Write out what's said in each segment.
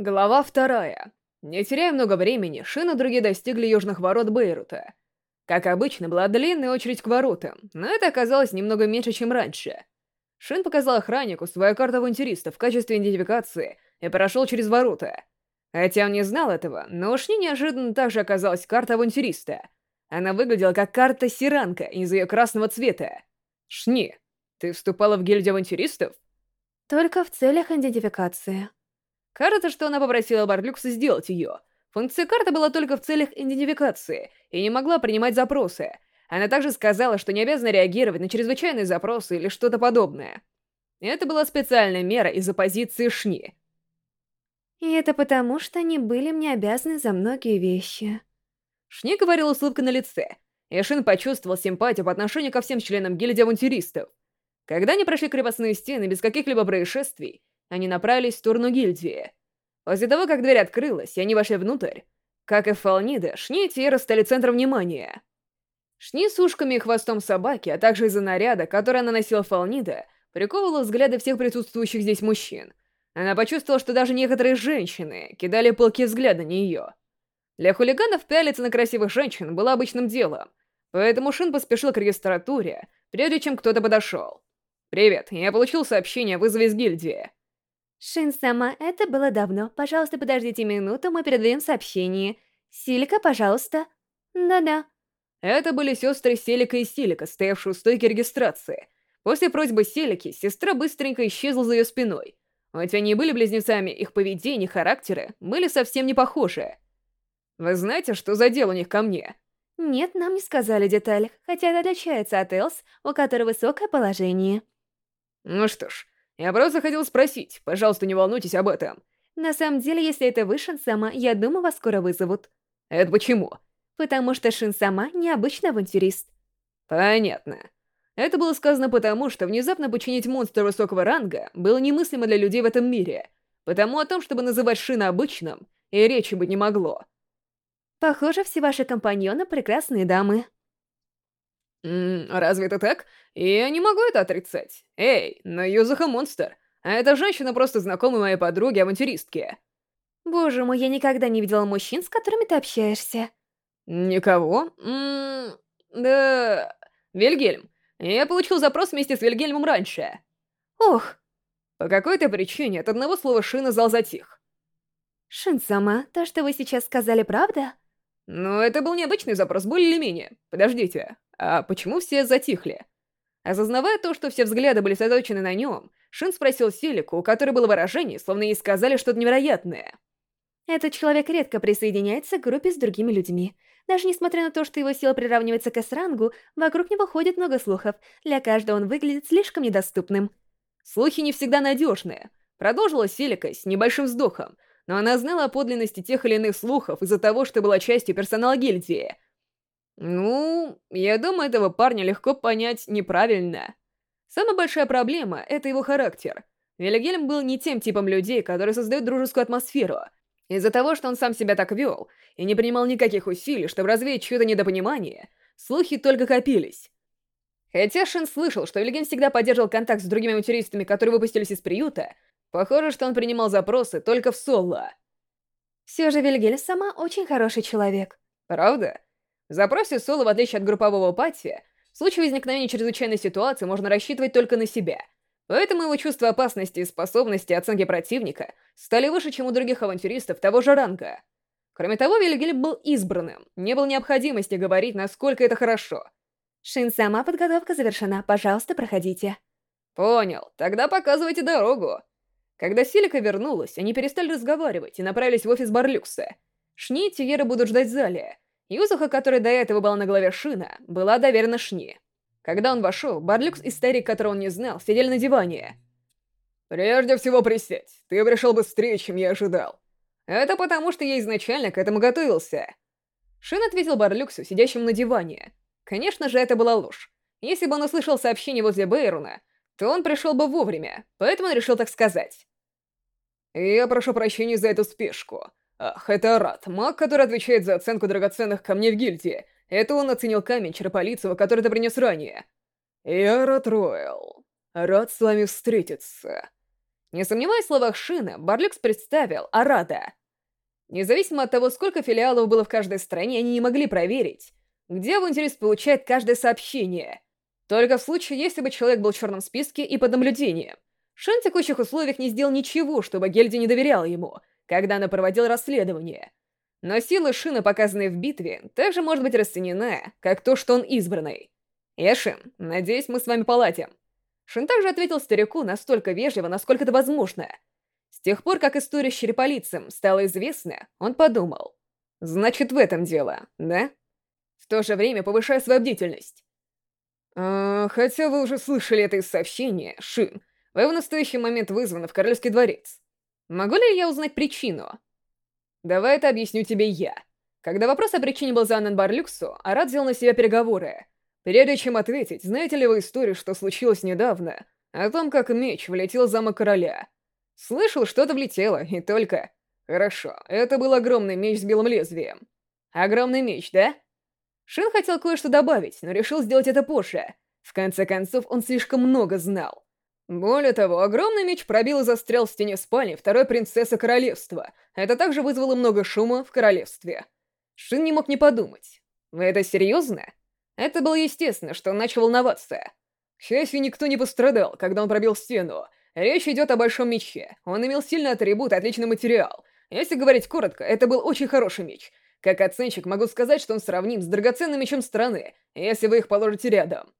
Глава вторая. Не теряя много времени, Шин и другие достигли южных ворот Бейрута. Как обычно, была длинная очередь к воротам, но это оказалось немного меньше, чем раньше. Шин показал охраннику свою карту авантюриста в качестве идентификации и прошел через ворота. Хотя он не знал этого, но у Шни неожиданно также оказалась карта авантюриста. Она выглядела как карта Сиранка из ее красного цвета. «Шни, ты вступала в гильдию авантюристов?» «Только в целях идентификации», Кажется, что она попросила Барлюкса сделать ее. Функция карты была только в целях идентификации и не могла принимать запросы. Она также сказала, что не обязана реагировать на чрезвычайные запросы или что-то подобное. Это была специальная мера из-за позиции Шни. И это потому, что они были мне обязаны за многие вещи. Шни говорила с улыбкой на лице, и Шин почувствовал симпатию по отношению ко всем членам гильдии авантюристов. Когда они прошли крепостные стены без каких-либо происшествий, они направились в сторону гильдии. После того, как дверь открылась, и они вошли внутрь, как и Фалнида, Шни и Тиера стали центром внимания. Шни с ушками и хвостом собаки, а также из-за наряда, который она носила Фалнида, приковывала взгляды всех присутствующих здесь мужчин. Она почувствовала, что даже некоторые женщины кидали пылкие взгляды на нее. Для хулиганов пялиться на красивых женщин было обычным делом, поэтому Шин поспешил к регистратуре, прежде чем кто-то подошел. «Привет, я получил сообщение о вызове из гильдии». Шин-сама, это было давно. Пожалуйста, подождите минуту, мы передаем сообщение. Силика, пожалуйста. Да-да. Это были сестры Селика и Силика, стоявшие у стойки регистрации. После просьбы Селики, сестра быстренько исчезла за ее спиной. Хоть они и были близнецами, их поведение и характеры были совсем не похожи. Вы знаете, что за дело у них ко мне? Нет, нам не сказали деталях, хотя это отличается от Элс, у которой высокое положение. Ну что ж, я просто хотел спросить, пожалуйста, не волнуйтесь об этом. На самом деле, если это вы, Шин-сама, я думаю, вас скоро вызовут. Это почему? Потому что Шин-сама необычный авантюрист. Понятно. Это было сказано потому, что внезапно починить монстра высокого ранга было немыслимо для людей в этом мире. Потому о том, чтобы называть Шина обычным, и речи быть не могло. Похоже, все ваши компаньоны прекрасные дамы. Разве это так? Я не могу это отрицать. Эй, но Юзаха монстр. А эта женщина просто знакомая моей подруги-авантюристки. Боже мой, я никогда не видела мужчин, с которыми ты общаешься. Никого? М да... Вильгельм. Я получил запрос вместе с Вильгельмом раньше. Ох. По какой-то причине от одного слова Шина зал затих. Шин-сама, то, что вы сейчас сказали, правда? Ну, это был необычный запрос, более или менее. Подождите, а почему все затихли? Осознавая то, что все взгляды были сосредоточены на нем, Шин спросил Селику, у которой было выражение, словно ей сказали что-то невероятное. Этот человек редко присоединяется к группе с другими людьми. Даже несмотря на то, что его сила приравнивается к S-рангу, вокруг него ходит много слухов. Для каждого он выглядит слишком недоступным. Слухи не всегда надежные. Продолжила Селика с небольшим вздохом, но она знала о подлинности тех или иных слухов из-за того, что была частью персонала гильдии. Ну, я думаю, этого парня легко понять неправильно. Самая большая проблема — это его характер. Вильгельм был не тем типом людей, которые создают дружескую атмосферу. Из-за того, что он сам себя так вел и не принимал никаких усилий, чтобы развеять чье-то недопонимание, слухи только копились. Хотя Шин слышал, что Вильгельм всегда поддерживал контакт с другими авантюристами, которые выпустились из приюта, Похоже, что он принимал запросы только в соло. Все же Вильгель сама очень хороший человек. Правда? В запросе соло, в отличие от группового пати, в случае возникновения чрезвычайной ситуации можно рассчитывать только на себя. Поэтому его чувство опасности и способности оценки противника стали выше, чем у других авантюристов того же ранга. Кроме того, Вильгель был избранным, не было необходимости говорить, насколько это хорошо. Шин, сама подготовка завершена, пожалуйста, проходите. Понял, тогда показывайте дорогу. Когда Силика вернулась, они перестали разговаривать и направились в офис Барлюкса. Шни и Тиера будут ждать в зале. Юзуха, которая до этого была на голове Шина, была доверена Шни. Когда он вошел, Барлюкс и старик, которого он не знал, сидели на диване. «Прежде всего присядь. Ты пришел быстрее, чем я ожидал. Это потому, что я изначально к этому готовился». Шин ответил Барлюксу, сидящему на диване. Конечно же, это была ложь. Если бы он услышал сообщение возле Бейруна, то он пришел бы вовремя, поэтому он решил так сказать. «Я прошу прощения за эту спешку. Ах, это Арат, маг, который отвечает за оценку драгоценных камней в гильдии. Это он оценил камень Черополицева, который ты принес ранее. Я Арат Ройл. Рад с вами встретиться». Не сомневаясь в словах Шина, Барлюкс представил Арада. Независимо от того, сколько филиалов было в каждой стране, они не могли проверить, где авантюрист получает каждое сообщение. Только в случае, если бы человек был в черном списке и под наблюдением. Шин в текущих условиях не сделал ничего, чтобы Гельди не доверяла ему, когда она проводила расследование. Но сила Шина, показанная в битве, также может быть расценена, как то, что он избранный. «Я Шин, надеюсь, мы с вами поладим». Шин также ответил старику настолько вежливо, насколько это возможно. С тех пор, как история с череполицем стала известна, он подумал. «Значит, в этом дело, да?» В то же время повышая свою бдительность. «А, хотя вы уже слышали это из сообщения, Шин, вы в настоящий момент вызваны в Королевский дворец. Могу ли я узнать причину?» «Давай это объясню тебе я». Когда вопрос о причине был задан Барлюксу, Арат взял на себя переговоры. Прежде чем ответить, знаете ли вы историю, что случилось недавно, о том, как меч влетел в замок короля? Слышал, что-то влетело, и только... Хорошо, это был огромный меч с белым лезвием. Огромный меч, да? Шин хотел кое-что добавить, но решил сделать это позже. В конце концов, он слишком много знал. Более того, огромный меч пробил и застрял в стене спальни второй принцессы королевства. Это также вызвало много шума в королевстве. Шин не мог не подумать. Вы это серьезно? Это было естественно, что он начал волноваться. К счастью, никто не пострадал, когда он пробил стену. Речь идет о большом мече. Он имел сильный атрибут и отличный материал. Если говорить коротко, это был очень хороший меч. Как оценщик могу сказать, что он сравним с драгоценным мечом страны, если вы их положите рядом.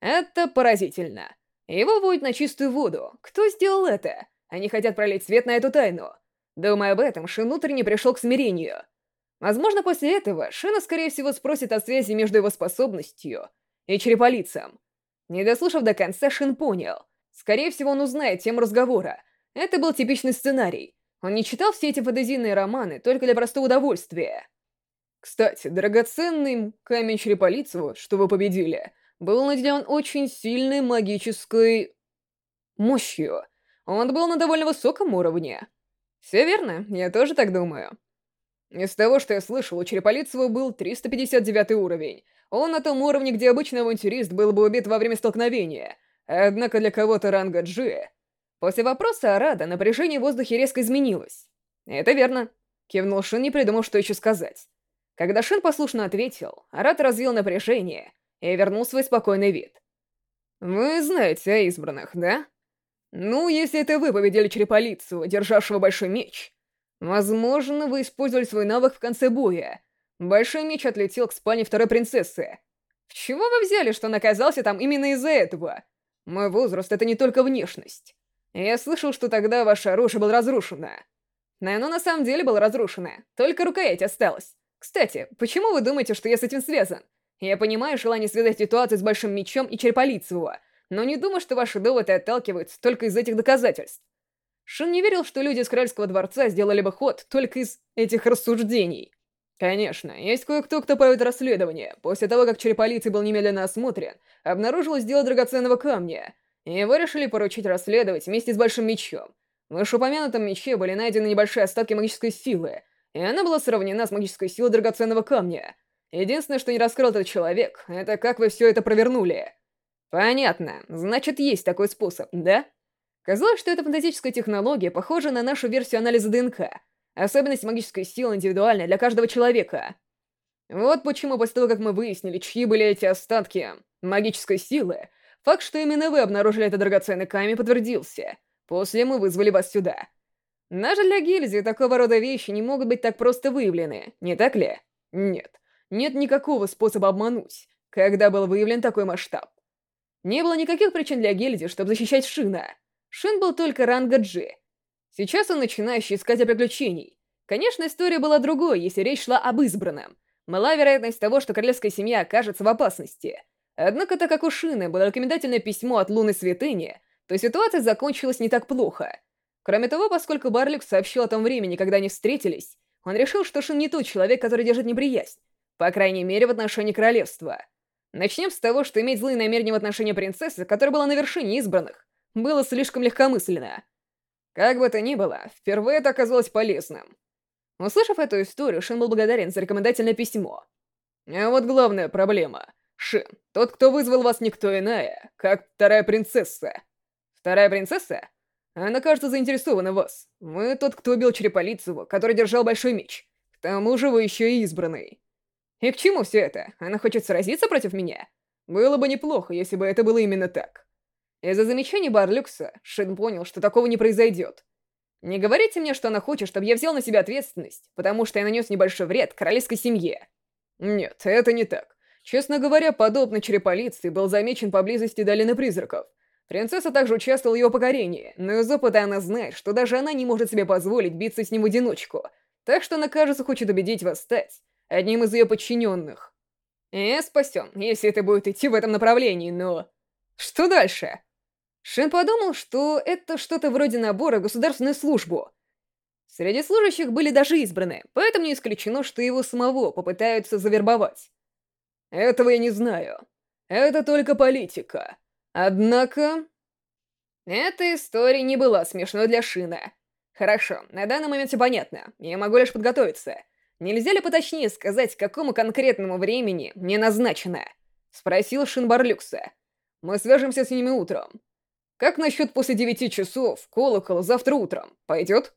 Это поразительно. Его вводят на чистую воду. Кто сделал это? Они хотят пролить свет на эту тайну. Думая об этом, Шин внутренне пришел к смирению. Возможно, после этого Шина, скорее всего, спросит о связи между его способностью и череполицем. Не дослушав до конца, Шин понял. Скорее всего, он узнает тему разговора. Это был типичный сценарий. Он не читал все эти фантазийные романы только для простого удовольствия. Кстати, драгоценный камень череполицу, что вы победили, был наделен очень сильной магической... мощью. Он был на довольно высоком уровне. Все верно, я тоже так думаю. Из того, что я слышал, у Череполицева был 359 уровень. Он на том уровне, где обычный авантюрист был бы убит во время столкновения. Однако для кого-то ранга G... После вопроса Арада напряжение в воздухе резко изменилось. «Это верно», — кивнул Шин, не придумав, что еще сказать. Когда Шин послушно ответил, Арат развил напряжение и вернул свой спокойный вид. «Вы знаете о избранных, да? Ну, если это вы победили череполицу, державшего большой меч, возможно, вы использовали свой навык в конце боя. Большой меч отлетел к спальне второй принцессы. Чего вы взяли, что он оказался там именно из-за этого? Мой возраст — это не только внешность. Я слышал, что тогда ваше оружие было разрушено. Но оно на самом деле было разрушено, только рукоять осталась. Кстати, почему вы думаете, что я с этим связан? Я понимаю желание связать ситуацию с Большим Мечом и Череполицевого, но не думаю, что ваши доводы отталкиваются только из этих доказательств. Шин не верил, что люди из Королевского дворца сделали бы ход только из этих рассуждений. Конечно, есть кое-кто, кто проводит расследование. После того, как Череполицей был немедленно осмотрен, обнаружилось дело драгоценного камня. Его решили поручить расследовать вместе с Большим Мечом. В вышеупомянутом мече были найдены небольшие остатки магической силы, и она была сравнена с магической силой драгоценного камня. Единственное, что не раскрыл этот человек, это как вы все это провернули. Понятно. Значит, есть такой способ, да? Казалось, что эта фантастическая технология похожа на нашу версию анализа ДНК. Особенность магической силы индивидуальная для каждого человека. Вот почему после того, как мы выяснили, чьи были эти остатки магической силы, факт, что именно вы обнаружили этот драгоценный камень, подтвердился. После мы вызвали вас сюда. Даже для гильдии такого рода вещи не могут быть так просто выявлены, не так ли? Нет. Нет никакого способа обмануть, когда был выявлен такой масштаб. Не было никаких причин для гильдии, чтобы защищать Шина. Шин был только ранга G. Сейчас он начинающий искать приключений. Конечно, история была другой, если речь шла об избранном. Мала вероятность того, что королевская семья окажется в опасности. Однако, так как у Шина было рекомендательное письмо от Луны Святыни, то ситуация закончилась не так плохо. Кроме того, поскольку Барлюк сообщил о том времени, когда они встретились, он решил, что Шин не тот человек, который держит неприязнь. По крайней мере, в отношении королевства. Начнем с того, что иметь злые намерения в отношении принцессы, которая была на вершине избранных, было слишком легкомысленно. Как бы то ни было, впервые это оказалось полезным. Услышав эту историю, Шин был благодарен за рекомендательное письмо. А вот главная проблема. Шин, тот, кто вызвал вас, никто иная, как вторая принцесса. Вторая принцесса? Она, кажется, заинтересована в вас. Вы тот, кто убил Череполицеву, который держал большой меч. К тому же вы еще и избранный. И к чему все это? Она хочет сразиться против меня? Было бы неплохо, если бы это было именно так. Из-за замечаний Барлюкса Шин понял, что такого не произойдет. Не говорите мне, что она хочет, чтобы я взял на себя ответственность, потому что я нанес небольшой вред королевской семье. Нет, это не так. Честно говоря, подобный череполиции был замечен поблизости долины призраков. Принцесса также участвовала в его покорении, но из опыта она знает, что даже она не может себе позволить биться с ним в одиночку, так что она, кажется, хочет убедить вас стать одним из ее подчиненных. Я спасен, если это будет идти в этом направлении, но... Что дальше? Шин подумал, что это что-то вроде набора государственную службу. Среди служащих были даже избраны, поэтому не исключено, что его самого попытаются завербовать. Этого я не знаю. Это только политика. Однако... Эта история не была смешной для Шина. Хорошо, на данный момент все понятно. Я могу лишь подготовиться. Нельзя ли поточнее сказать, какому конкретному времени мне назначено? Спросил Шин Барлюкса. Мы свяжемся с ними утром. Как насчет после девяти часов, колокол, завтра утром? Пойдет?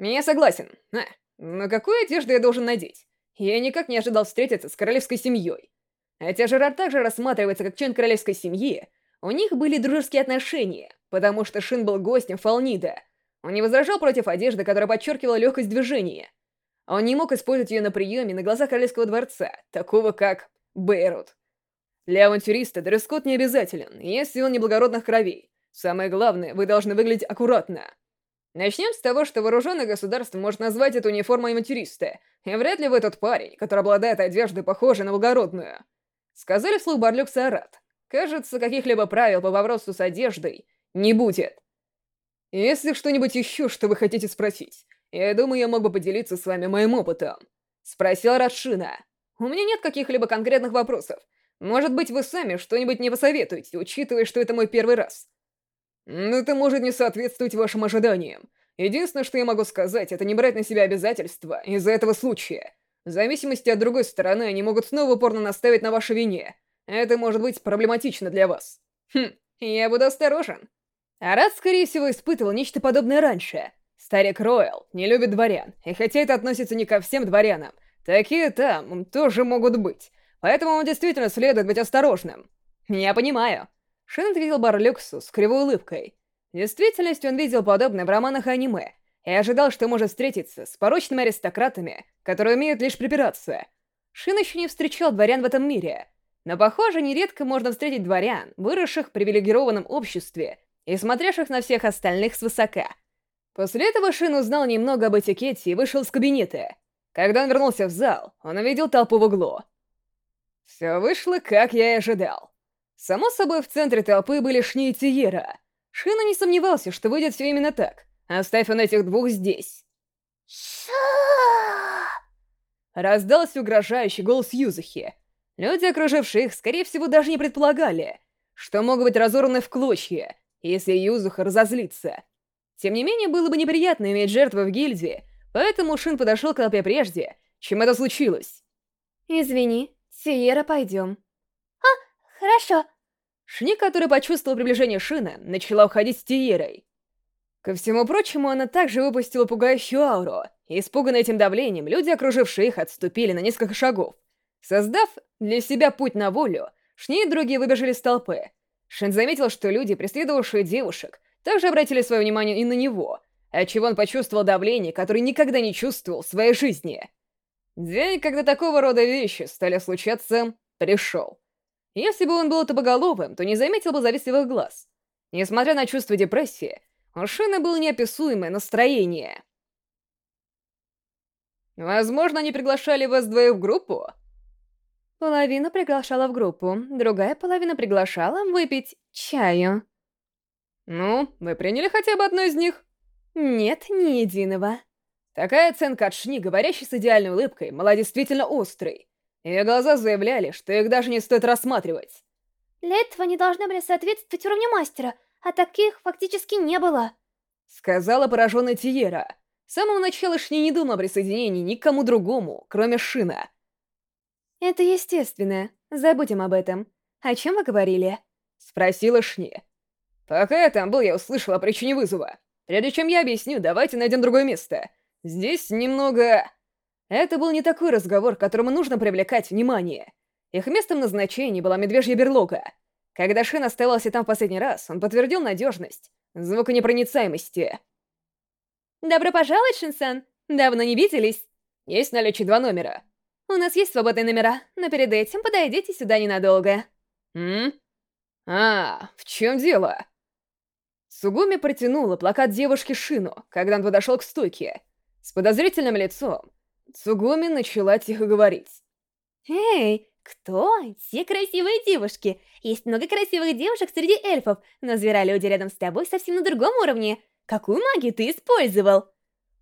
Я согласен. А, но какую одежду я должен надеть? Я никак не ожидал встретиться с королевской семьей. Хотя Жерар также рассматривается как член королевской семьи, у них были дружеские отношения, потому что Шин был гостем Фалнида. Он не возражал против одежды, которая подчеркивала легкость движения. А он не мог использовать ее на приеме на глазах Королевского дворца, такого как Бейрут. Для авантюриста дресс-код не обязателен, если он не благородных кровей. Самое главное, вы должны выглядеть аккуратно. Начнем с того, что вооруженное государство может назвать эту униформу авантюриста, и вряд ли вы тот парень, который обладает одеждой, похожей на благородную. Сказали вслух Барлюк Саарат. Кажется, каких-либо правил по вопросу с одеждой не будет. Если что-нибудь еще, что вы хотите спросить, «Я думаю, я мог бы поделиться с вами моим опытом», — спросил Рашина. «У меня нет каких-либо конкретных вопросов. Может быть, вы сами что-нибудь мне посоветуете, учитывая, что это мой первый раз?» «Ну, «Это может не соответствовать вашим ожиданиям. Единственное, что я могу сказать, это не брать на себя обязательства из-за этого случая. В зависимости от другой стороны, они могут снова упорно наставить на вашей вине. Это может быть проблематично для вас. Хм, я буду осторожен». Арат, скорее всего, испытывал нечто подобное раньше — Старик Ройл не любит дворян, и хотя это относится не ко всем дворянам, такие там тоже могут быть. Поэтому ему действительно следует быть осторожным. Я понимаю. Шинт видел Барлюксу с кривой улыбкой. В действительности он видел подобное в романах и аниме, и ожидал, что может встретиться с порочными аристократами, которые умеют лишь припираться. Шин еще не встречал дворян в этом мире, но, похоже, нередко можно встретить дворян, выросших в привилегированном обществе и смотревших на всех остальных свысока — После этого Шин узнал немного об этикете и вышел из кабинета. Когда он вернулся в зал, он увидел толпу в углу. Все вышло, как я и ожидал. Само собой, в центре толпы были Шни и Тиера. Шина не сомневался, что выйдет все именно так. Оставь он этих двух здесь. Ша! Раздался угрожающий голос Юзахи. Люди, окружившие их, скорее всего, даже не предполагали, что могут быть разорваны в клочья, если Юзуха разозлится. Тем не менее, было бы неприятно иметь жертву в гильдии, поэтому Шин подошел к толпе прежде, чем это случилось. «Извини, Сиера, пойдем». «А, хорошо». Шни, который почувствовал приближение Шина, начала уходить с Тиерой. Ко всему прочему, она также выпустила пугающую ауру, и, испуганные этим давлением, люди, окружившие их, отступили на несколько шагов. Создав для себя путь на волю, Шни и другие выбежали с толпы. Шин заметил, что люди, преследовавшие девушек, также обратили свое внимание и на него, отчего он почувствовал давление, которое никогда не чувствовал в своей жизни. День, когда такого рода вещи стали случаться, пришел. Если бы он был тобоголовым, то не заметил бы завистливых глаз. Несмотря на чувство депрессии, у Шина было неописуемое настроение. Возможно, они приглашали вас двоих в группу? Половина приглашала в группу, другая половина приглашала выпить чаю. «Ну, вы приняли хотя бы одну из них?» «Нет, ни единого». Такая оценка от Шни, говорящей с идеальной улыбкой, была действительно острой. Ее глаза заявляли, что их даже не стоит рассматривать. «Для этого они должны были соответствовать уровню мастера, а таких фактически не было», — сказала пораженная Тиера. С самого начала Шни не думала о присоединении ни к кому другому, кроме Шина. «Это естественно. Забудем об этом. О чем вы говорили?» — спросила Шни. Пока я там был, я услышал о причине вызова. Прежде чем я объясню, давайте найдем другое место. Здесь немного... Это был не такой разговор, которому нужно привлекать внимание. Их местом назначения была медвежья берлога. Когда Шин оставался там в последний раз, он подтвердил надежность, звуконепроницаемости. «Добро пожаловать, Шинсан! Давно не виделись!» «Есть наличие два номера». «У нас есть свободные номера, но перед этим подойдите сюда ненадолго». «М? А, в чем дело?» Сугуми протянула плакат девушки Шину, когда он подошел к стойке. С подозрительным лицом Сугуми начала тихо говорить. «Эй, кто? Те красивые девушки. Есть много красивых девушек среди эльфов, но зверолюди рядом с тобой совсем на другом уровне. Какую магию ты использовал?»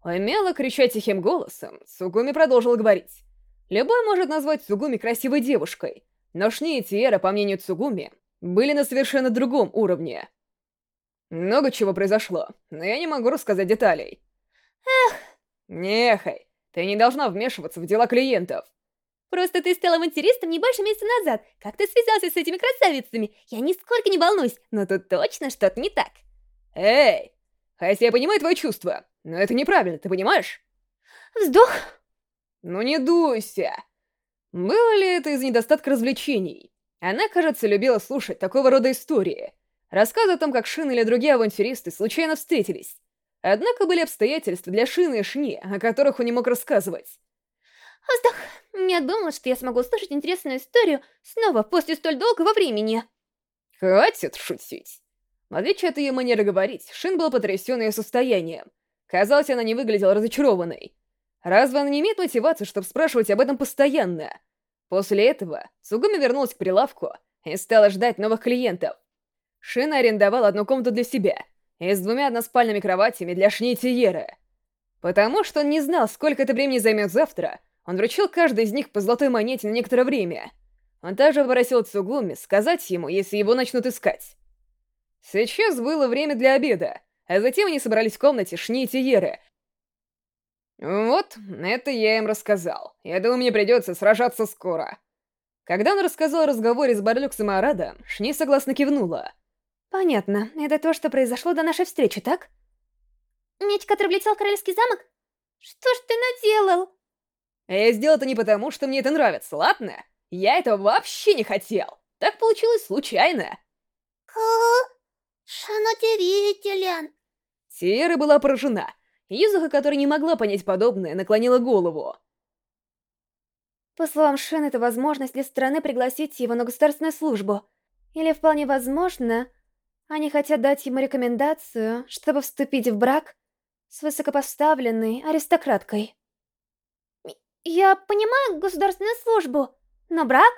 Умело крича тихим голосом, Сугуми продолжил говорить. Любой может назвать Сугуми красивой девушкой, но Шни и Тиера, по мнению Цугуми, были на совершенно другом уровне. Много чего произошло, но я не могу рассказать деталей. Эх! Нехай, ты не должна вмешиваться в дела клиентов. Просто ты стал авантюристом не больше месяца назад. Как ты связался с этими красавицами? Я нисколько не волнуюсь, но тут точно что-то не так. Эй! Хотя я понимаю твои чувства, но это неправильно, ты понимаешь? Вздох. Ну не дуйся. Было ли это из недостатка развлечений? Она, кажется, любила слушать такого рода истории. Рассказы о том, как Шин или другие авантюристы случайно встретились. Однако были обстоятельства для Шины и Шни, о которых он не мог рассказывать. Вздох. Я думал, что я смогу услышать интересную историю снова после столь долгого времени. Хватит шутить. В отличие от ее манеры говорить, Шин был потрясен ее состоянием. Казалось, она не выглядела разочарованной. Разве она не имеет мотивации, чтобы спрашивать об этом постоянно? После этого Сугуми вернулась к прилавку и стала ждать новых клиентов. Шин арендовал одну комнату для себя и с двумя односпальными кроватями для Шни и Тиеры. Потому что он не знал, сколько это времени займет завтра, он вручил каждой из них по золотой монете на некоторое время. Он также попросил Цугуми сказать ему, если его начнут искать. Сейчас было время для обеда, а затем они собрались в комнате Шни и Тиеры. Вот, это я им рассказал. Я думаю, мне придется сражаться скоро. Когда он рассказал о разговоре с Барлюксом и Арада, Шни согласно кивнула. Понятно, это то, что произошло до нашей встречи, так? Меч, который влетел в Королевский замок? Что ж ты наделал? Я сделал это не потому, что мне это нравится, ладно? Я этого вообще не хотел. Так получилось случайно. Ка... Шан удивителен. Тиера была поражена. Юзуха, которая не могла понять подобное, наклонила голову. По словам Шен, это возможность для страны пригласить его на государственную службу. Или вполне возможно, они хотят дать ему рекомендацию, чтобы вступить в брак с высокопоставленной аристократкой. Я понимаю государственную службу, но брак?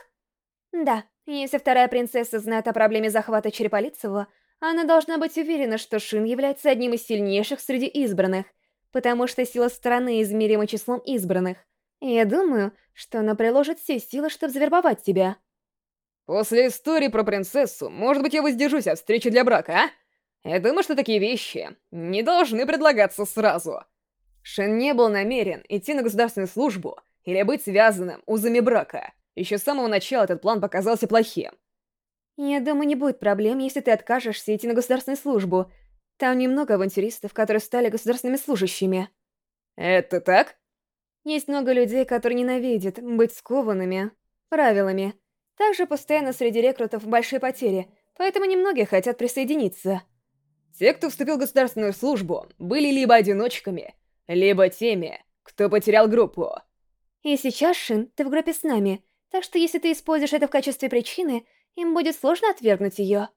Да, если вторая принцесса знает о проблеме захвата Череполицева, она должна быть уверена, что Шин является одним из сильнейших среди избранных, потому что сила страны измерима числом избранных. И я думаю, что она приложит все силы, чтобы завербовать тебя. После истории про принцессу, может быть, я воздержусь от встречи для брака, а? Я думаю, что такие вещи не должны предлагаться сразу. Шен не был намерен идти на государственную службу или быть связанным узами брака. Еще с самого начала этот план показался плохим. Я думаю, не будет проблем, если ты откажешься идти на государственную службу. Там немного авантюристов, которые стали государственными служащими. Это так? Есть много людей, которые ненавидят быть скованными правилами. Также постоянно среди рекрутов большие потери, поэтому немногие хотят присоединиться. Те, кто вступил в государственную службу, были либо одиночками, либо теми, кто потерял группу. И сейчас, Шин, ты в группе с нами, так что если ты используешь это в качестве причины, им будет сложно отвергнуть ее.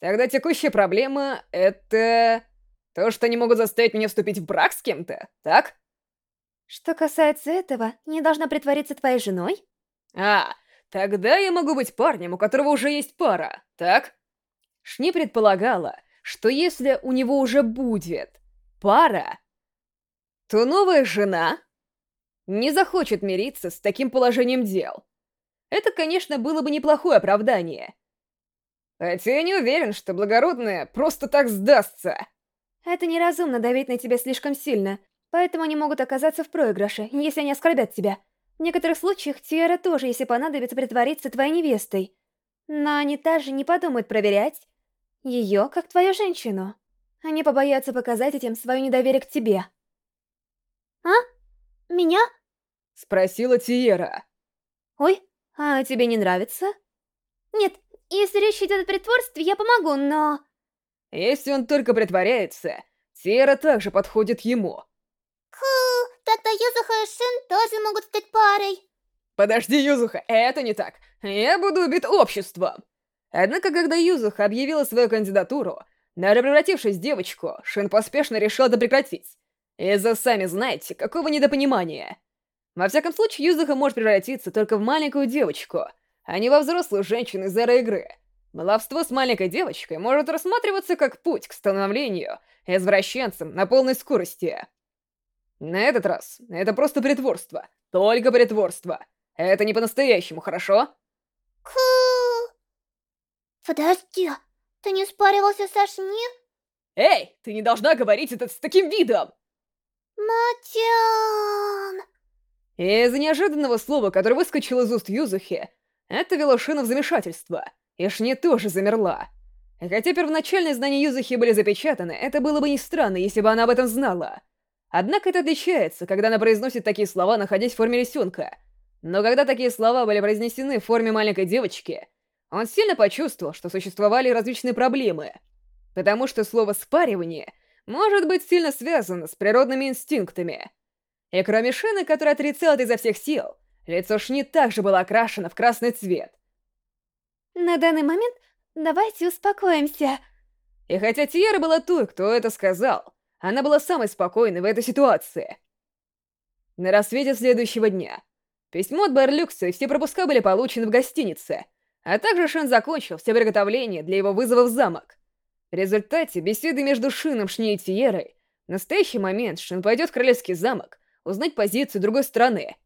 Тогда текущая проблема — это... То, что они могут заставить меня вступить в брак с кем-то, так? Что касается этого, не должна притвориться твоей женой? А, тогда я могу быть парнем, у которого уже есть пара, так? Шни предполагала, что если у него уже будет пара, то новая жена не захочет мириться с таким положением дел. Это, конечно, было бы неплохое оправдание. Хотя я не уверен, что благородная просто так сдастся. Это неразумно давить на тебя слишком сильно, поэтому они могут оказаться в проигрыше, если они оскорбят тебя. В некоторых случаях Тиара тоже, если понадобится, притвориться твоей невестой. Но они также не подумают проверять ее, как твою женщину. Они побоятся показать этим свое недоверие к тебе. А? Меня? Спросила Тиера. Ой, а тебе не нравится? Нет, если речь идет о притворстве, я помогу, но... Если он только притворяется, Тиера также подходит ему. Ху, тогда Юзуха и Шин тоже могут стать парой. Подожди, Юзуха, это не так. Я буду убит обществом. Однако, когда Юзуха объявила свою кандидатуру, даже превратившись в девочку, Шин поспешно решил это прекратить. Из-за, сами знаете, какого недопонимания. Во всяком случае, Юзуха может превратиться только в маленькую девочку, а не во взрослую женщину из эра игры. Баловство с маленькой девочкой может рассматриваться как путь к становлению извращенцем на полной скорости. На этот раз это просто притворство. Только притворство. Это не по-настоящему, хорошо? Ку. Подожди, ты не спаривался со Шни? Эй, ты не должна говорить это с таким видом! Матян! Из-за неожиданного слова, которое выскочило из уст Юзухи, это вело Шина в замешательство, и Шни тоже замерла. Хотя первоначальные знания Юзухи были запечатаны, это было бы не странно, если бы она об этом знала. Однако это отличается, когда она произносит такие слова, находясь в форме рисунка. Но когда такие слова были произнесены в форме маленькой девочки, он сильно почувствовал, что существовали различные проблемы. Потому что слово «спаривание» может быть сильно связано с природными инстинктами. И кроме Шины, которая отрицала это изо всех сил, лицо Шни также было окрашено в красный цвет. На данный момент давайте успокоимся. И хотя Тьера была той, кто это сказал, она была самой спокойной в этой ситуации. На рассвете следующего дня письмо от Барлюкса и все пропуска были получены в гостинице, а также Шин закончил все приготовления для его вызова в замок. В результате беседы между Шином, Шни и Тиерой в настоящий момент Шин пойдет в Королевский замок узнать позицию другой стороны.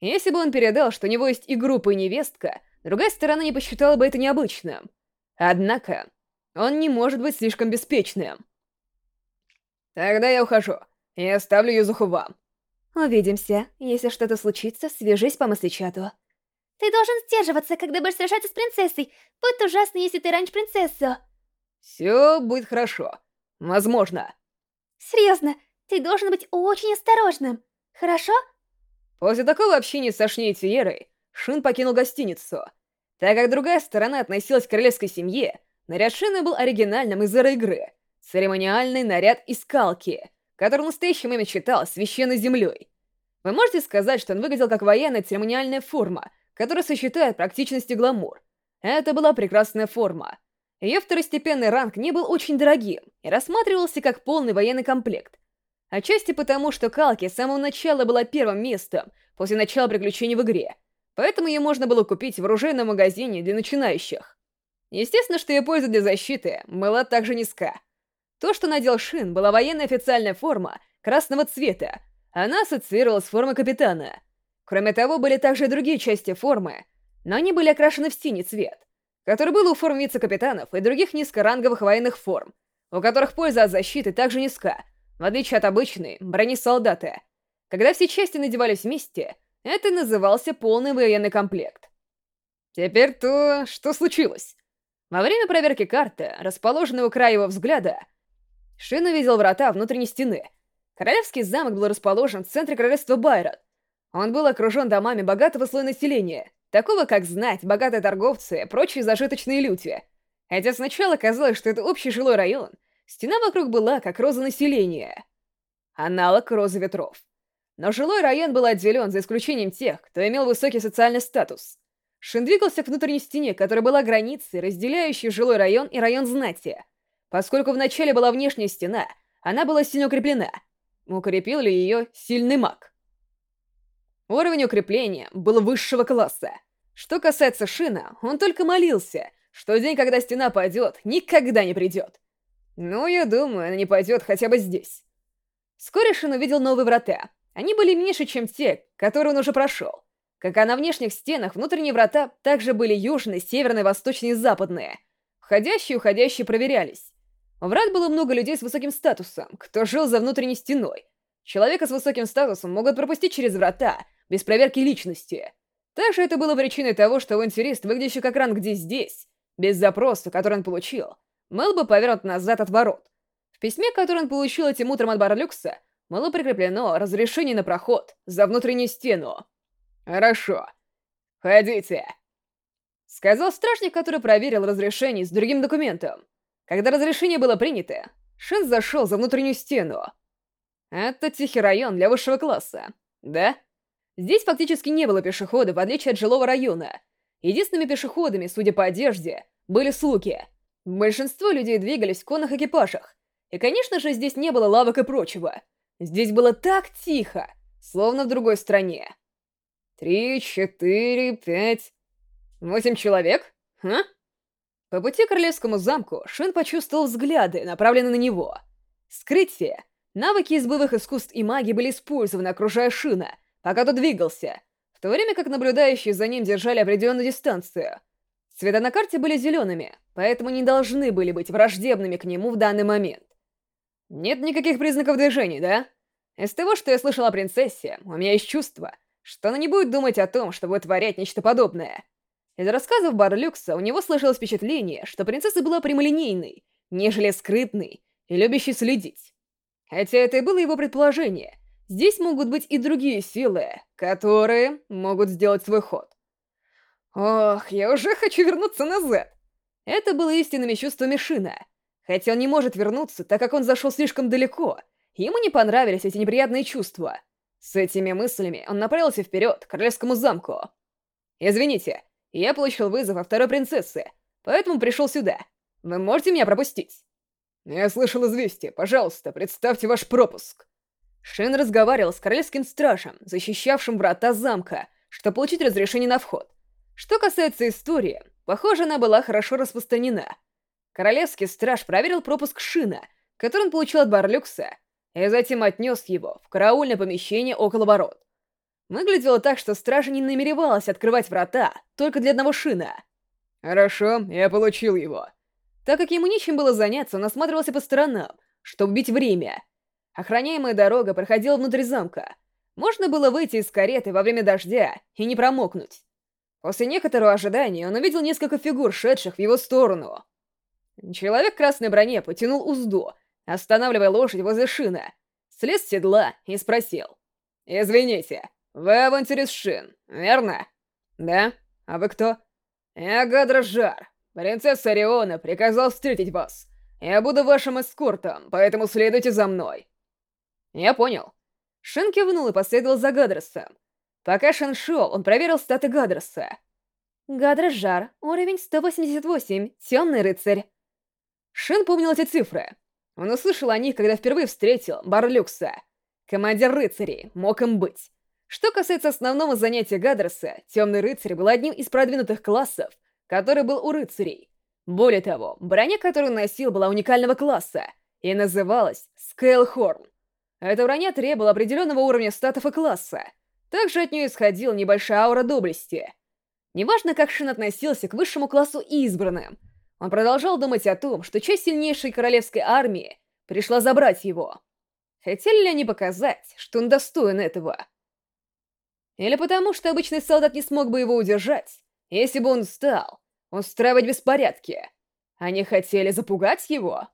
Если бы он передал, что у него есть и группа, и невестка, другая сторона не посчитала бы это необычным. Однако, он не может быть слишком беспечным. Тогда я ухожу. и оставлю Юзуху вам. Увидимся. Если что-то случится, свяжись по мыслечату. Ты должен сдерживаться, когда будешь сражаться с принцессой. Будет ужасно, если ты ранишь принцессу. Все будет хорошо. Возможно. Серьезно, ты должен быть очень осторожным. Хорошо? После такого общения со Шней и Тиерой, Шин покинул гостиницу. Так как другая сторона относилась к королевской семье, наряд Шина был оригинальным из эра игры — Церемониальный наряд из калки, который в настоящий момент считал священной землей. Вы можете сказать, что он выглядел как военная церемониальная форма, которая сочетает практичность и гламур. Это была прекрасная форма. Ее второстепенный ранг не был очень дорогим и рассматривался как полный военный комплект. Отчасти потому, что Калки с самого начала была первым местом после начала приключений в игре, поэтому ее можно было купить в оружейном магазине для начинающих. Естественно, что ее польза для защиты была также низка. То, что надел Шин, была военная официальная форма красного цвета. Она ассоциировалась с формой капитана. Кроме того, были также и другие части формы, но они были окрашены в синий цвет, который был у форм вице-капитанов и других низкоранговых военных форм, у которых польза от защиты также низка, в отличие от обычной брони солдата. Когда все части надевались вместе, это назывался полный военный комплект. Теперь то, что случилось. Во время проверки карты, расположенной у края его взгляда, Шин увидел врата внутренней стены. Королевский замок был расположен в центре королевства Байрат. Он был окружен домами богатого слоя населения, такого как знать, богатые торговцы и прочие зажиточные люди. Хотя сначала казалось, что это общий жилой район, стена вокруг была как роза населения. Аналог розы ветров. Но жилой район был отделен, за исключением тех, кто имел высокий социальный статус. Шин двигался к внутренней стене, которая была границей, разделяющей жилой район и район знати. Поскольку вначале была внешняя стена, она была сильно укреплена. Укрепил ли ее сильный маг? Уровень укрепления был высшего класса. Что касается Шина, он только молился, что день, когда стена пойдет, никогда не придет. Но я думаю, она не пойдет хотя бы здесь. Вскоре Шин увидел новые врата. Они были меньше, чем те, которые он уже прошел. Как и на внешних стенах, внутренние врата также были южные, северные, восточные и западные. Входящие и уходящие проверялись. В врат было много людей с высоким статусом, кто жил за внутренней стеной. Человека с высоким статусом могут пропустить через врата, без проверки личности. Также это было причиной того, что авантюрист, выглядящий как ранг где здесь, без запроса, который он получил, был бы повернут назад от ворот. письме, которое он получил этим утром от Барлюкса, было прикреплено разрешение на проход за внутреннюю стену. «Хорошо. Ходите», — сказал стражник, который проверил разрешение с другим документом. Когда разрешение было принято, Шин зашел за внутреннюю стену. Это тихий район для высшего класса, да? Здесь фактически не было пешеходов, в отличие от жилого района. Единственными пешеходами, судя по одежде, были слуги. Большинство людей двигались в конных экипажах. И, конечно же, здесь не было лавок и прочего. Здесь было так тихо, словно в другой стране. Три, четыре, пять... Восемь человек? А? По пути к Королевскому замку Шин почувствовал взгляды, направленные на него. Скрытие. Навыки из боевых искусств и магии были использованы, окружая Шина, пока тот двигался, в то время как наблюдающие за ним держали определенную дистанцию. Цвета на карте были зелеными, поэтому не должны были быть враждебными к нему в данный момент. Нет никаких признаков движения, да? Из того, что я слышал о принцессе, у меня есть чувство, что она не будет думать о том, чтобы творять нечто подобное. Из рассказов Барлюкса у него сложилось впечатление, что принцесса была прямолинейной, нежели скрытной и любящей следить. Хотя это и было его предположение, здесь могут быть и другие силы, которые могут сделать свой ход. Ох, я уже хочу вернуться назад. Это было истинными чувствами Шина, Хотя он не может вернуться, так как он зашел слишком далеко, ему не понравились эти неприятные чувства. С этими мыслями он направился вперед, к королевскому замку. «Извините, я получил вызов от второй принцессы, поэтому пришел сюда. Вы можете меня пропустить?» «Я слышал известие. Пожалуйста, представьте ваш пропуск». Шин разговаривал с королевским стражем, защищавшим врата замка, чтобы получить разрешение на вход. Что касается истории, похоже, она была хорошо распространена — Королевский страж проверил пропуск Шина, который он получил от Барлюкса, и затем отнес его в караульное помещение около ворот. Выглядело так, что стража не намеревалась открывать врата только для одного Шина. «Хорошо, я получил его». Так как ему нечем было заняться, он осматривался по сторонам, чтобы убить время. Охраняемая дорога проходила внутрь замка. Можно было выйти из кареты во время дождя и не промокнуть. После некоторого ожидания он увидел несколько фигур, шедших в его сторону. Человек в красной броне потянул узду, останавливая лошадь возле шина, слез с седла и спросил. «Извините, вы авантюрист Шин, верно?» «Да? А вы кто?» «Я Гадра Жар. Принцесса Ориона приказал встретить вас. Я буду вашим эскортом, поэтому следуйте за мной». «Я понял». Шин кивнул и последовал за Гадросом. Пока Шин шел, он проверил статы Гадроса. Гадрос Жар, уровень 188, темный рыцарь. Шин помнил эти цифры. Он услышал о них, когда впервые встретил Барлюкса. Командир рыцарей мог им быть. Что касается основного занятия Гадроса, Темный рыцарь был одним из продвинутых классов, который был у рыцарей. Более того, броня, которую носил, была уникального класса и называлась Скейлхорн. Эта броня требовала определенного уровня статов и класса. Также от нее исходила небольшая аура доблести. Неважно, как Шин относился к высшему классу избранным — он продолжал думать о том, что часть сильнейшей королевской армии пришла забрать его. Хотели ли они показать, что он достоин этого? Или потому, что обычный солдат не смог бы его удержать, если бы он стал устраивать беспорядки? Они хотели запугать его?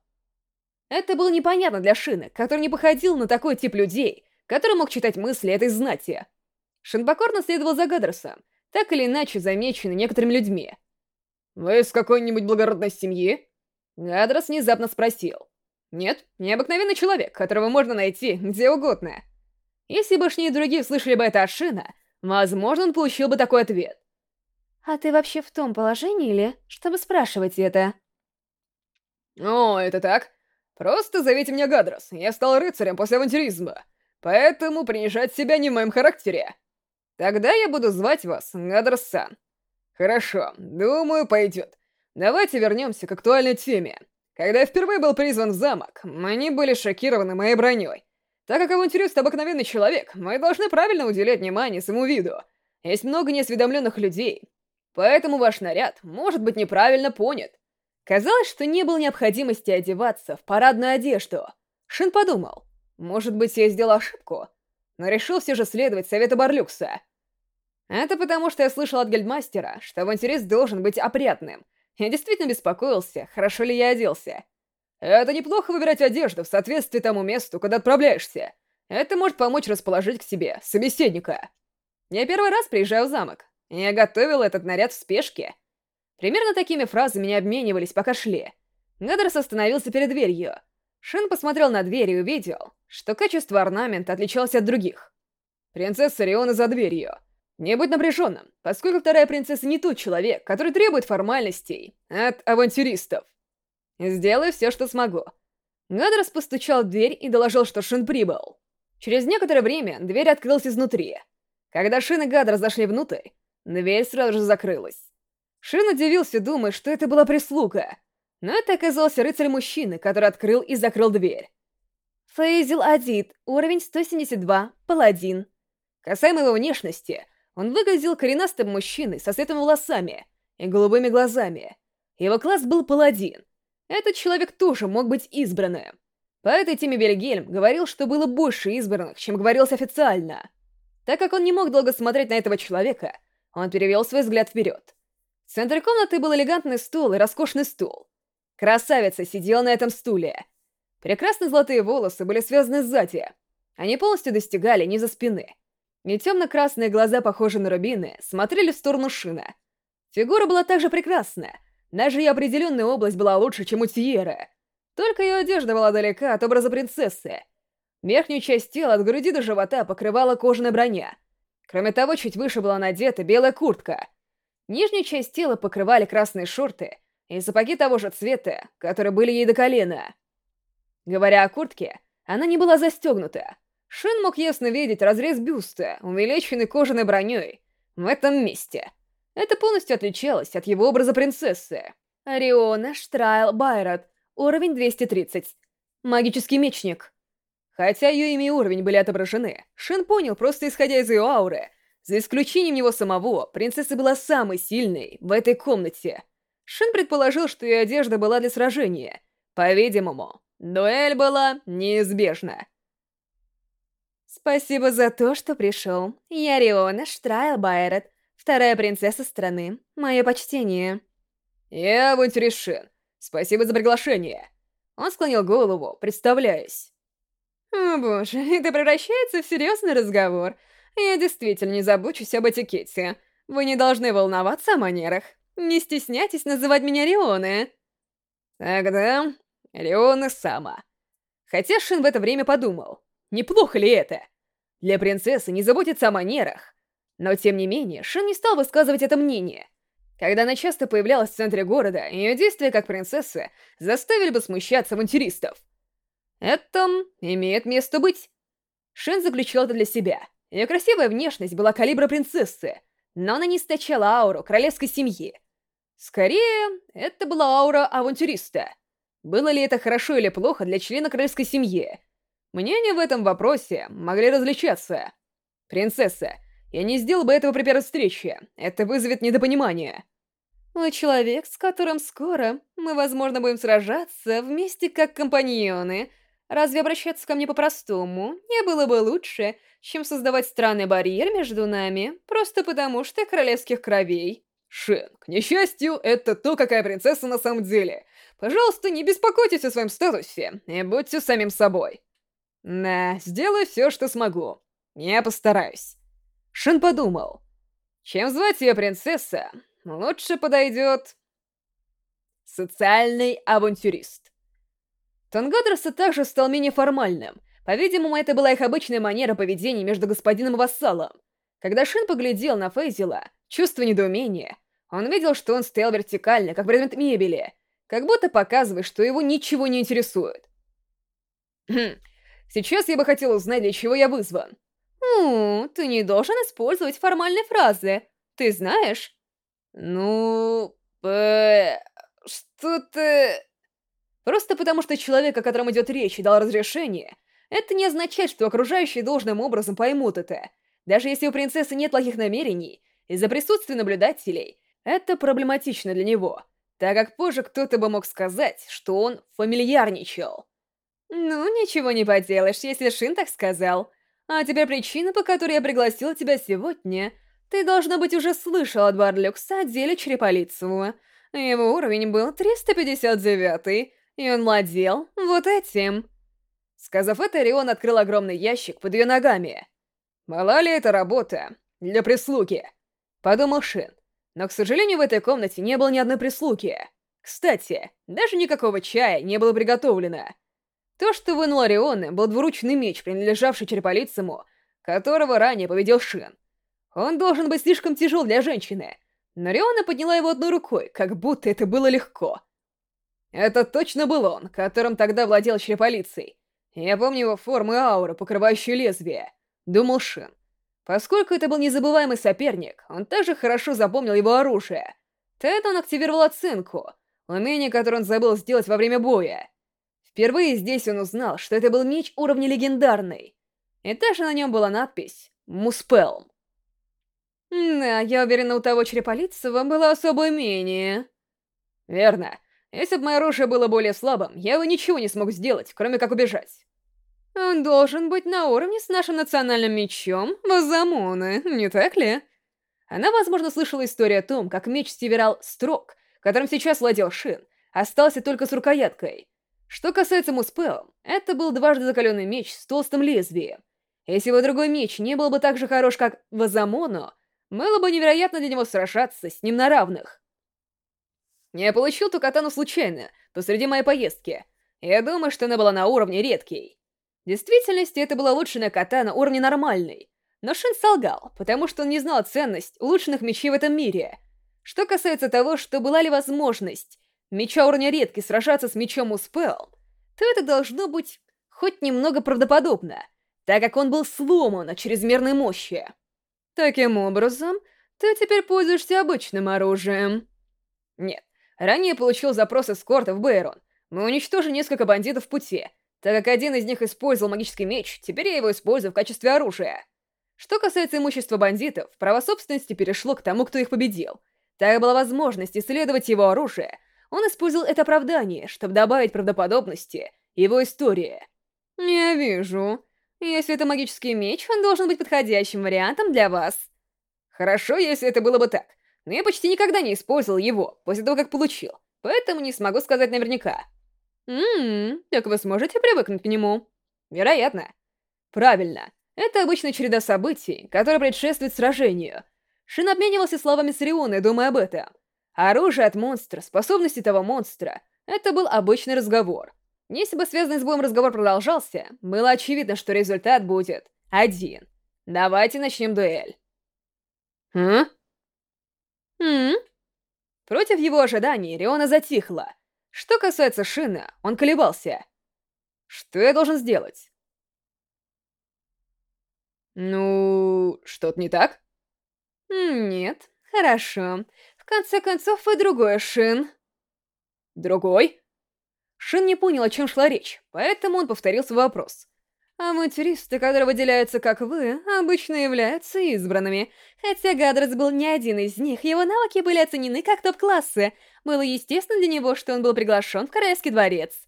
Это было непонятно для Шина, который не походил на такой тип людей, который мог читать мысли этой знати. Шин покорно следовал за Гадросом, так или иначе замеченный некоторыми людьми. «Вы из какой-нибудь благородной семьи?» Гадрос внезапно спросил. «Нет, необыкновенный человек, которого можно найти где угодно». Если бы Шни и другие слышали бы это от Шина, возможно, он получил бы такой ответ. «А ты вообще в том положении ли, чтобы спрашивать это?» «О, это так? Просто зовите меня Гадрос, я стал рыцарем после авантюризма, поэтому принижать себя не в моем характере. Тогда я буду звать вас Гадрос-сан». Хорошо, думаю, пойдет. Давайте вернемся к актуальной теме. Когда я впервые был призван в замок, они были шокированы моей броней. Так как авантюрист обыкновенный человек, мы должны правильно уделять внимание своему виду. Есть много неосведомленных людей, поэтому ваш наряд может быть неправильно понят. Казалось, что не было необходимости одеваться в парадную одежду. Шин подумал, может быть, я сделал ошибку, но решил все же следовать совету Барлюкса — это потому, что я слышал от гильдмастера, что авантюрист должен быть опрятным. Я действительно беспокоился, хорошо ли я оделся. Это неплохо выбирать одежду в соответствии тому месту, куда отправляешься. Это может помочь расположить к себе собеседника. Я первый раз приезжаю в замок. Я готовил этот наряд в спешке. Примерно такими фразами не обменивались, пока шли. Гадрос остановился перед дверью. Шин посмотрел на дверь и увидел, что качество орнамента отличалось от других. Принцесса Риона за дверью. Не будь напряженным, поскольку вторая принцесса не тот человек, который требует формальностей от авантюристов. Сделаю все, что смогу. Гадрос постучал в дверь и доложил, что Шин прибыл. Через некоторое время дверь открылась изнутри. Когда Шин и Гадрос зашли внутрь, дверь сразу же закрылась. Шин удивился, думая, что это была прислуга. Но это оказался рыцарь-мужчина, который открыл и закрыл дверь. Фейзил Адид, уровень 172, паладин. Касаемо его внешности, он выглядел коренастым мужчиной со светлыми волосами и голубыми глазами. Его класс был паладин. Этот человек тоже мог быть избранным. По этой теме Бельгельм говорил, что было больше избранных, чем говорилось официально. Так как он не мог долго смотреть на этого человека, он перевел свой взгляд вперед. В центре комнаты был элегантный стул и роскошный стул. Красавица сидела на этом стуле. Прекрасные золотые волосы были связаны сзади. Они полностью достигали низа спины. И темно-красные глаза, похожие на рубины, смотрели в сторону Шина. Фигура была также прекрасная. Даже ее определенная область была лучше, чем у Тиеры. Только ее одежда была далека от образа принцессы. Верхнюю часть тела от груди до живота покрывала кожаная броня. Кроме того, чуть выше была надета белая куртка — Нижнюю часть тела покрывали красные шорты и сапоги того же цвета, которые были ей до колена. Говоря о куртке, она не была застегнута. Шин мог ясно видеть разрез бюста, увеличенный кожаной броней, в этом месте. Это полностью отличалось от его образа принцессы. Ориона Штрайл Байрот, уровень 230. Магический мечник. Хотя ее имя и уровень были отображены, Шин понял, просто исходя из ее ауры, за исключением него самого, принцесса была самой сильной в этой комнате. Шин предположил, что ее одежда была для сражения. По-видимому, дуэль была неизбежна. «Спасибо за то, что пришел. Я Риона Штрайл Байрет, вторая принцесса страны. Мое почтение». «Я авантюрист Шин. Спасибо за приглашение». Он склонил голову, представляясь. «О боже, это превращается в серьезный разговор. Я действительно не забочусь об этикете. Вы не должны волноваться о манерах. Не стесняйтесь называть меня Рионы. Тогда Риона сама. Хотя Шин в это время подумал, неплохо ли это? Для принцессы не заботиться о манерах. Но тем не менее, Шин не стал высказывать это мнение. Когда она часто появлялась в центре города, ее действия как принцессы заставили бы смущаться авантюристов. Это имеет место быть. Шин заключил это для себя. Ее красивая внешность была калибра принцессы, но она не источала ауру королевской семьи. Скорее, это была аура авантюриста. Было ли это хорошо или плохо для члена королевской семьи? Мнения в этом вопросе могли различаться. «Принцесса, я не сделал бы этого при первой встрече. Это вызовет недопонимание». «Вы человек, с которым скоро мы, возможно, будем сражаться вместе как компаньоны. Разве обращаться ко мне по-простому не было бы лучше, чем создавать странный барьер между нами, просто потому что королевских кровей. Шин, к несчастью, это то, какая принцесса на самом деле. Пожалуйста, не беспокойтесь о своем статусе и будьте самим собой. Да, сделаю все, что смогу. Я постараюсь. Шин подумал. Чем звать ее принцесса, лучше подойдет... Социальный авантюрист. Тон также стал менее формальным, по-видимому, это была их обычная манера поведения между господином и вассалом. Когда Шин поглядел на Фейзела, чувство недоумения, он видел, что он стоял вертикально, как предмет мебели, как будто показывая, что его ничего не интересует. Хм, сейчас я бы хотел узнать, для чего я вызван. «О, ты не должен использовать формальные фразы. Ты знаешь?» «Ну... э... что-то...» Просто потому, что человек, о котором идет речь, дал разрешение, это не означает, что окружающие должным образом поймут это. Даже если у принцессы нет плохих намерений, из-за присутствия наблюдателей, это проблематично для него, так как позже кто-то бы мог сказать, что он фамильярничал. «Ну, ничего не поделаешь, если Шин так сказал. А теперь причина, по которой я пригласила тебя сегодня. Ты, должно быть, уже слышал от Барлюкса о деле Череполицевого. Его уровень был 359 и он владел вот этим. Сказав это, Рион открыл огромный ящик под ее ногами. «Была ли это работа для прислуги?» — подумал Шин. Но, к сожалению, в этой комнате не было ни одной прислуги. Кстати, даже никакого чая не было приготовлено. То, что вынул Ориона, был двуручный меч, принадлежавший Череполицему, которого ранее победил Шин. Он должен быть слишком тяжел для женщины, но Риона подняла его одной рукой, как будто это было легко. Это точно был он, которым тогда владел Череполицей. Я помню его форму и ауру, покрывающую лезвие. Думал Шин. Поскольку это был незабываемый соперник, он также хорошо запомнил его оружие. Тогда он активировал оценку, умение, которое он забыл сделать во время боя. Впервые здесь он узнал, что это был меч уровня легендарный. И также на нем была надпись «Муспелм». Да, я уверена, у того Череполицева было особое умение. Верно. Если бы мое оружие было более слабым, я бы ничего не смог сделать, кроме как убежать. Он должен быть на уровне с нашим национальным мечом Вазамоны, не так ли? Она, возможно, слышала историю о том, как меч Северал Строк, которым сейчас владел Шин, остался только с рукояткой. Что касается Муспел, это был дважды закаленный меч с толстым лезвием. Если бы другой меч не был бы так же хорош, как Вазамоно, было бы невероятно для него сражаться с ним на равных. Я получил ту катану случайно, посреди моей поездки. Я думаю, что она была на уровне редкий. В действительности, это была улучшенная катана уровня нормальный. Но Шин солгал, потому что он не знал ценность улучшенных мечей в этом мире. Что касается того, что была ли возможность меча уровня редкий сражаться с мечом Успел, то это должно быть хоть немного правдоподобно, так как он был сломан от чрезмерной мощи. Таким образом, ты теперь пользуешься обычным оружием. Нет, ранее получил запрос эскорта в Бейрон. Мы уничтожили несколько бандитов в пути. Так как один из них использовал магический меч, теперь я его использую в качестве оружия. Что касается имущества бандитов, право собственности перешло к тому, кто их победил. Так была возможность исследовать его оружие, он использовал это оправдание, чтобы добавить правдоподобности его истории. «Я вижу. Если это магический меч, он должен быть подходящим вариантом для вас. Хорошо, если это было бы так, но я почти никогда не использовал его после того, как получил, поэтому не смогу сказать наверняка. Ммм, так вы сможете привыкнуть к нему? Вероятно. Правильно. Это обычная череда событий, которая предшествует сражению. Шин обменивался словами с Рионой, думая об этом. Оружие от монстра, способности того монстра — это был обычный разговор. Если бы связанный с боем разговор продолжался, было очевидно, что результат будет один. Давайте начнем дуэль. А? М? Против его ожиданий Риона затихла. Что касается Шина, он колебался. Что я должен сделать? Ну, что-то не так? Нет, хорошо. Конце концов, вы другой Шин. Другой? Шин не понял, о чем шла речь, поэтому он повторил свой вопрос. Авантюристы, которые выделяются как вы, обычно являются избранными. Хотя Гадрес был не один из них, его навыки были оценены как топ-классы. Было естественно для него, что он был приглашен в Королевский дворец.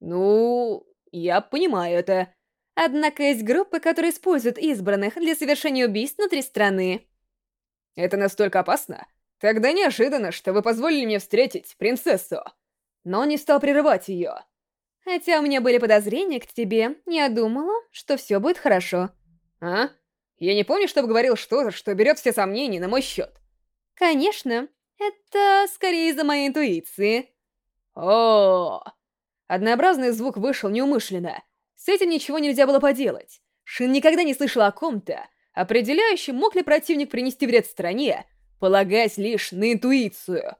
Ну, я понимаю это. Однако есть группы, которые используют избранных для совершения убийств внутри страны. Это настолько опасно? Тогда неожиданно, что вы позволили мне встретить принцессу но не стал прерывать ее. Хотя у меня были подозрения к тебе, я думала, что все будет хорошо. А? Я не помню, чтобы говорил что-то, что берет все сомнения на мой счет. Конечно. Это скорее из-за моей интуиции. О, Однообразный звук вышел неумышленно. С этим ничего нельзя было поделать. Шин никогда не слышал о ком-то, определяющем, мог ли противник принести вред стране, полагаясь лишь на интуицию.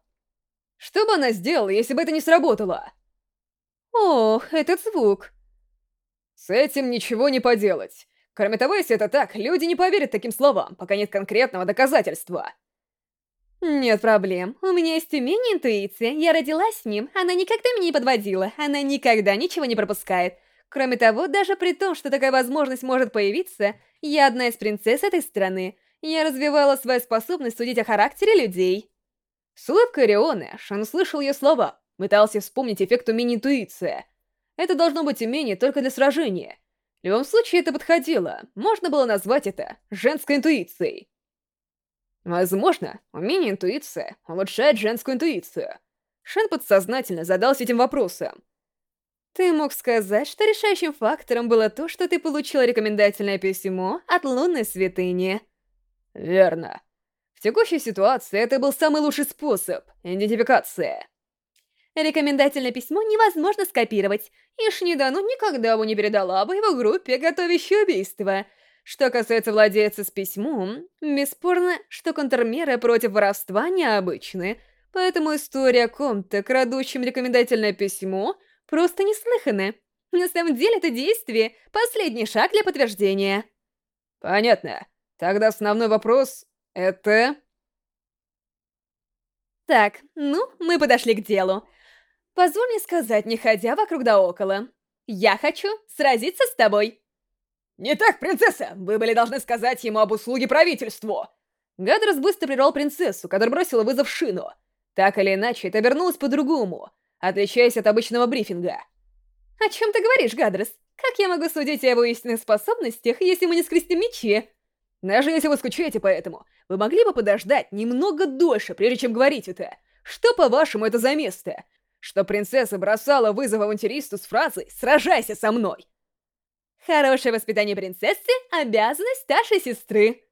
Что бы она сделала, если бы это не сработало? Ох, этот звук. С этим ничего не поделать. Кроме того, если это так, люди не поверят таким словам, пока нет конкретного доказательства. Нет проблем. У меня есть умение интуиции. Я родилась с ним. Она никогда меня не подводила. Она никогда ничего не пропускает. Кроме того, даже при том, что такая возможность может появиться, я одна из принцесс этой страны. Я развивала свою способность судить о характере людей. С улыбкой Рионы Шан слышал ее слова, пытался вспомнить эффект умения интуиция. Это должно быть умение только для сражения. В любом случае это подходило, можно было назвать это женской интуицией. Возможно, умение интуиция улучшает женскую интуицию. Шен подсознательно задался этим вопросом. Ты мог сказать, что решающим фактором было то, что ты получил рекомендательное письмо от лунной святыни. Верно. В текущей ситуации это был самый лучший способ — идентификация. Рекомендательное письмо невозможно скопировать, и Шнидану никогда бы не передала бы его группе, готовящей убийство. Что касается владельца с письмом, бесспорно, что контрмеры против воровства необычны, поэтому история о ком-то, крадущем рекомендательное письмо, просто неслыханна. На самом деле это действие — последний шаг для подтверждения. Понятно. Тогда основной вопрос это... Так, ну, мы подошли к делу. Позволь мне сказать, не ходя вокруг да около. Я хочу сразиться с тобой. Не так, принцесса! Вы были должны сказать ему об услуге правительству! Гадрос быстро прервал принцессу, которая бросила вызов Шину. Так или иначе, это вернулось по-другому, отличаясь от обычного брифинга. «О чем ты говоришь, Гадрос? Как я могу судить о его истинных способностях, если мы не скрестим мечи?» Даже если вы скучаете по этому, вы могли бы подождать немного дольше, прежде чем говорить это. Что, по-вашему, это за место? Что принцесса бросала вызов авантюристу с фразой «Сражайся со мной!» Хорошее воспитание принцессы — обязанность старшей сестры.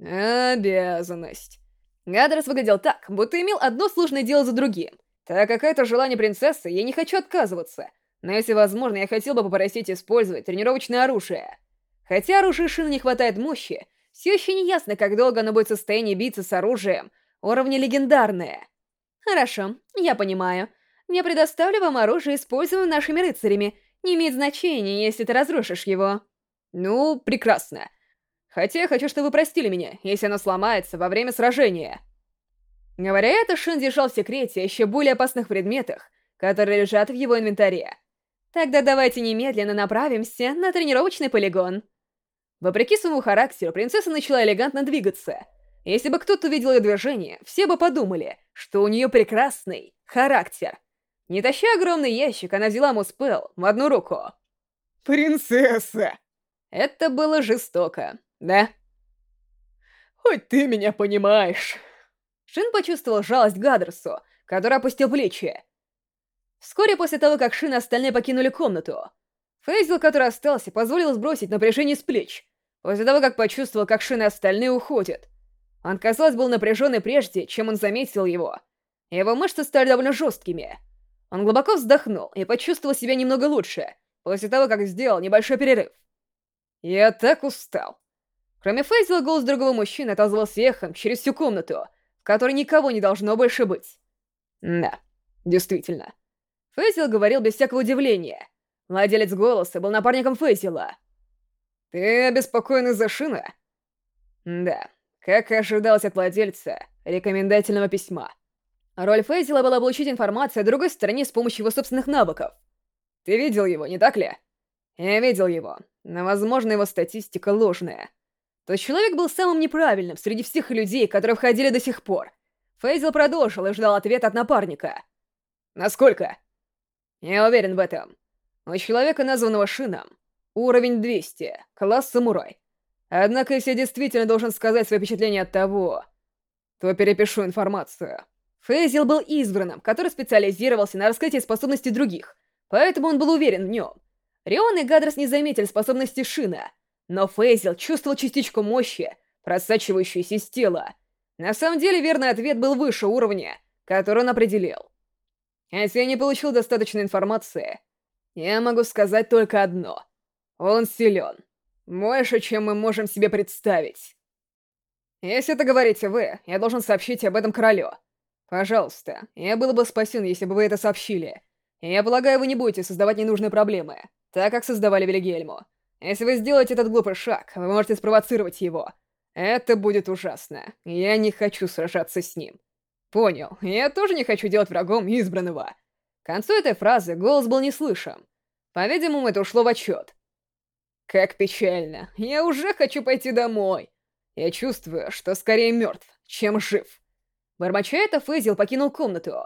Обязанность. Гадрос выглядел так, будто имел одно сложное дело за другим. Так как это желание принцессы, я не хочу отказываться. Но если возможно, я хотел бы попросить использовать тренировочное оружие. Хотя оружия Шина не хватает мощи, все еще не ясно, как долго оно будет в состоянии биться с оружием. Уровня легендарное. Хорошо, я понимаю. Я предоставлю вам оружие, используемое нашими рыцарями. Не имеет значения, если ты разрушишь его. Ну, прекрасно. Хотя я хочу, чтобы вы простили меня, если оно сломается во время сражения. Говоря это, Шин держал в секрете о еще более опасных предметах, которые лежат в его инвентаре. Тогда давайте немедленно направимся на тренировочный полигон. Вопреки своему характеру, принцесса начала элегантно двигаться. Если бы кто-то увидел ее движение, все бы подумали, что у нее прекрасный характер. Не таща огромный ящик, она взяла Муспел в одну руку. «Принцесса!» Это было жестоко, да? «Хоть ты меня понимаешь!» Шин почувствовал жалость Гадрусу, который опустил плечи. Вскоре после того, как Шин и остальные покинули комнату, Фейзел, который остался, позволил сбросить напряжение с плеч, После того, как почувствовал, как Шин и остальные уходят. Он, казалось, был напряженный прежде, чем он заметил его. Его мышцы стали довольно жесткими. Он глубоко вздохнул и почувствовал себя немного лучше, после того, как сделал небольшой перерыв. «Я так устал». Кроме Фейзела, голос другого мужчины отозвался эхом через всю комнату, в которой никого не должно больше быть. Да, действительно. Фейзел говорил без всякого удивления. Владелец голоса был напарником Фейзела — «Ты обеспокоен из-за шина?» «Да, как и ожидалось от владельца рекомендательного письма. Роль Фейзела была получить информацию о другой стороне с помощью его собственных навыков. Ты видел его, не так ли?» «Я видел его, но, возможно, его статистика ложная. Тот человек был самым неправильным среди всех людей, которые входили до сих пор. Фейзел продолжил и ждал ответа от напарника. «Насколько?» «Я уверен в этом. У человека, названного Шином, Уровень 200. Класс самурай. Однако, если я действительно должен сказать свои впечатления от того, то перепишу информацию. Фейзел был избранным, который специализировался на раскрытии способностей других, поэтому он был уверен в нем. Рион и Гадрос не заметили способности Шина, но Фейзел чувствовал частичку мощи, просачивающуюся из тела. На самом деле, верный ответ был выше уровня, который он определил. Если я не получил достаточной информации, я могу сказать только одно — он силен. Больше, чем мы можем себе представить. Если это говорите вы, я должен сообщить об этом королю. Пожалуйста, я был бы спасен, если бы вы это сообщили. Я полагаю, вы не будете создавать ненужные проблемы, так как создавали Вильгельму. Если вы сделаете этот глупый шаг, вы можете спровоцировать его. Это будет ужасно. Я не хочу сражаться с ним. Понял, я тоже не хочу делать врагом избранного. К концу этой фразы голос был не. По-видимому, это ушло в отчет. Как печально. Я уже хочу пойти домой. Я чувствую, что скорее мертв, чем жив. Бормоча это, Фейзел покинул комнату.